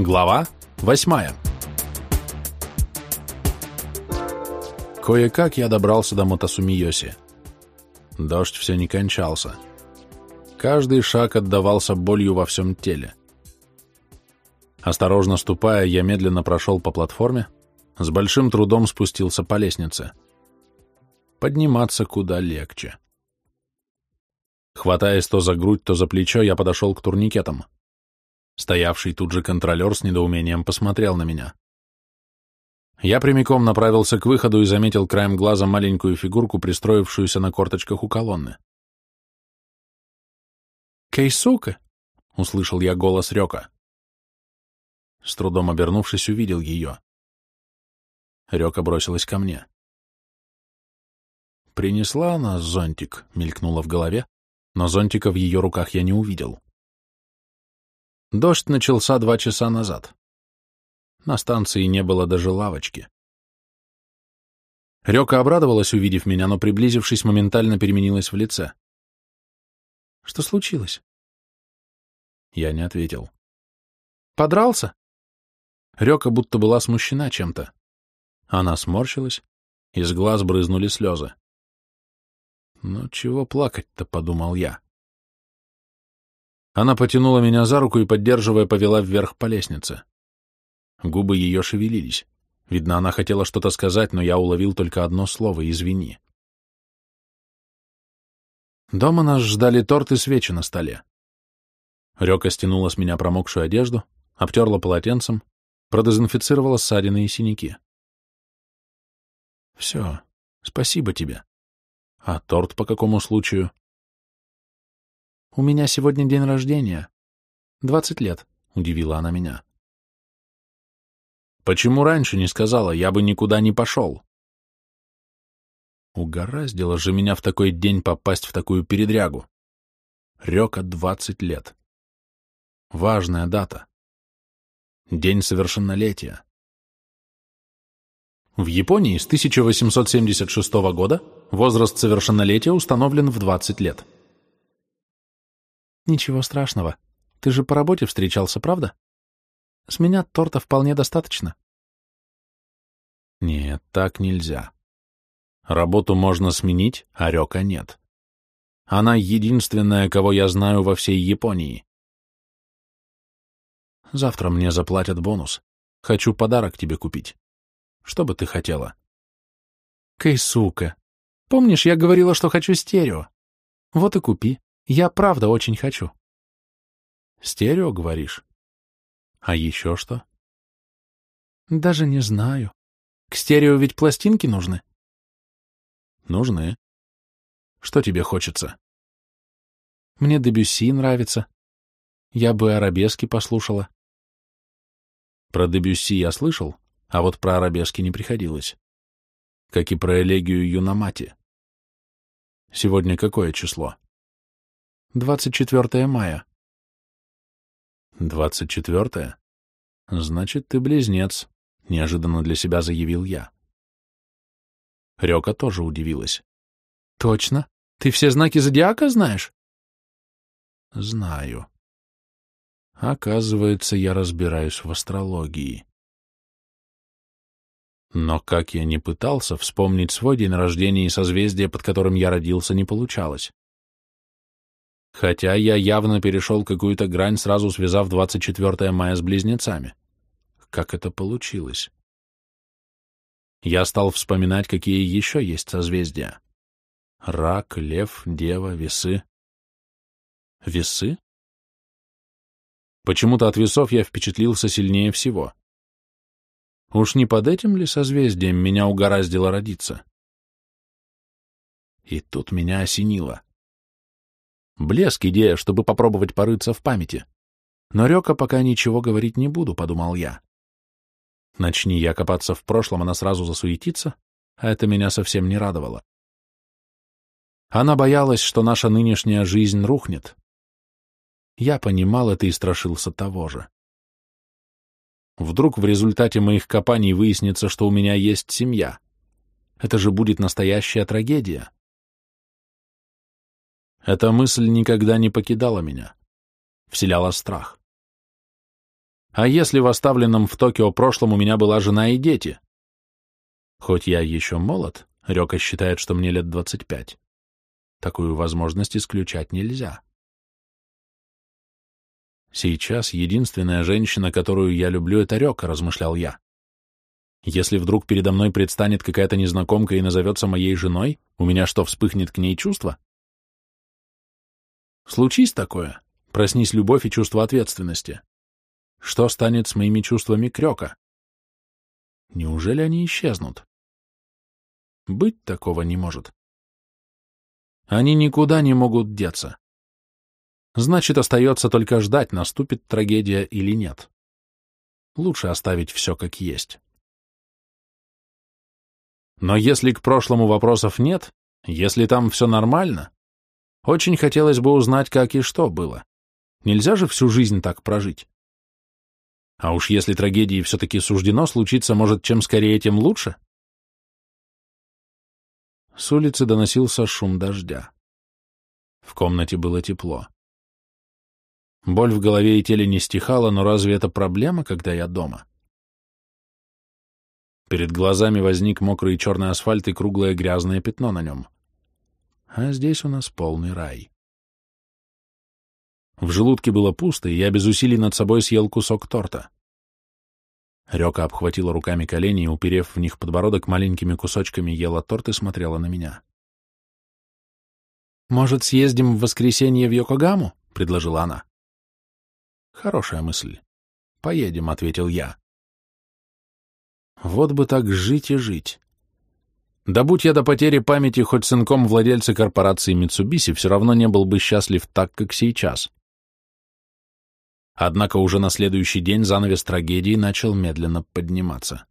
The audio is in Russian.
Глава восьмая Кое-как я добрался до Мотосумиоси. Дождь все не кончался. Каждый шаг отдавался болью во всем теле. Осторожно ступая, я медленно прошел по платформе, с большим трудом спустился по лестнице. Подниматься куда легче. Хватаясь то за грудь, то за плечо, я подошел к турникетам. Стоявший тут же контролер с недоумением посмотрел на меня. Я прямиком направился к выходу и заметил краем глаза маленькую фигурку, пристроившуюся на корточках у колонны. «Кейсука!» — услышал я голос Рёка. С трудом обернувшись, увидел ее. Рёка бросилась ко мне. «Принесла она зонтик», — мелькнула в голове, но зонтика в ее руках я не увидел. Дождь начался два часа назад. На станции не было даже лавочки. Рёка обрадовалась, увидев меня, но, приблизившись, моментально переменилась в лице. «Что случилось?» Я не ответил. «Подрался?» Рёка будто была смущена чем-то. Она сморщилась, из глаз брызнули слезы. «Ну, чего плакать-то?» — подумал я. Она потянула меня за руку и, поддерживая, повела вверх по лестнице. Губы ее шевелились. Видно, она хотела что-то сказать, но я уловил только одно слово — «извини». Дома нас ждали торт и свечи на столе. Река стянула с меня промокшую одежду, обтерла полотенцем, продезинфицировала ссадины и синяки. «Все, спасибо тебе. А торт по какому случаю?» «У меня сегодня день рождения. Двадцать лет», — удивила она меня. «Почему раньше не сказала? Я бы никуда не пошел». Угораздило же меня в такой день попасть в такую передрягу. Река двадцать лет. Важная дата. День совершеннолетия. В Японии с 1876 года возраст совершеннолетия установлен в 20 лет. Ничего страшного. Ты же по работе встречался, правда? С меня торта вполне достаточно. Нет, так нельзя. Работу можно сменить, а Рёка нет. Она единственная, кого я знаю во всей Японии. Завтра мне заплатят бонус. Хочу подарок тебе купить. Что бы ты хотела? Кейсука. Помнишь, я говорила, что хочу стерео? Вот и купи. Я правда очень хочу. Стерео, говоришь? А еще что? Даже не знаю. К стерео ведь пластинки нужны. Нужны. Что тебе хочется? Мне Дебюсси нравится. Я бы арабески послушала. Про Дебюсси я слышал, а вот про арабески не приходилось. Как и про элегию Юнамати. Сегодня какое число? 24 мая. 24? Значит, ты близнец, неожиданно для себя заявил я. Рёка тоже удивилась. Точно? Ты все знаки зодиака знаешь? Знаю. Оказывается, я разбираюсь в астрологии. Но как я не пытался, вспомнить свой день рождения и созвездие, под которым я родился, не получалось. Хотя я явно перешел какую-то грань, сразу связав 24 мая с близнецами. Как это получилось? Я стал вспоминать, какие еще есть созвездия. Рак, лев, дева, весы. Весы? Почему-то от весов я впечатлился сильнее всего. Уж не под этим ли созвездием меня угораздило родиться? И тут меня осенило. Блеск идея, чтобы попробовать порыться в памяти. Но Рёка пока ничего говорить не буду, подумал я. Начни я копаться в прошлом, она сразу засуетится, а это меня совсем не радовало. Она боялась, что наша нынешняя жизнь рухнет. Я понимал это и страшился того же. Вдруг в результате моих копаний выяснится, что у меня есть семья. Это же будет настоящая трагедия. Эта мысль никогда не покидала меня, вселяла страх. А если в оставленном в Токио прошлом у меня была жена и дети? Хоть я еще молод, Рёка считает, что мне лет 25. Такую возможность исключать нельзя. Сейчас единственная женщина, которую я люблю, это Рёка, размышлял я. Если вдруг передо мной предстанет какая-то незнакомка и назовется моей женой, у меня что, вспыхнет к ней чувство? Случись такое, проснись любовь и чувство ответственности. Что станет с моими чувствами крёка? Неужели они исчезнут? Быть такого не может. Они никуда не могут деться. Значит, остается только ждать, наступит трагедия или нет. Лучше оставить все как есть. Но если к прошлому вопросов нет, если там все нормально, очень хотелось бы узнать, как и что было. Нельзя же всю жизнь так прожить. А уж если трагедии все-таки суждено случиться, может, чем скорее, тем лучше? С улицы доносился шум дождя. В комнате было тепло. Боль в голове и теле не стихала, но разве это проблема, когда я дома? Перед глазами возник мокрый черный асфальт и круглое грязное пятно на нем. А здесь у нас полный рай. В желудке было пусто, и я без усилий над собой съел кусок торта. Река обхватила руками колени и, уперев в них подбородок, маленькими кусочками ела торт и смотрела на меня. «Может, съездим в воскресенье в Йокогаму?» — предложила она. «Хорошая мысль. Поедем», — ответил я. Вот бы так жить и жить. Да будь я до потери памяти хоть сынком владельца корпорации Mitsubishi, все равно не был бы счастлив так, как сейчас. Однако уже на следующий день занавес трагедии начал медленно подниматься.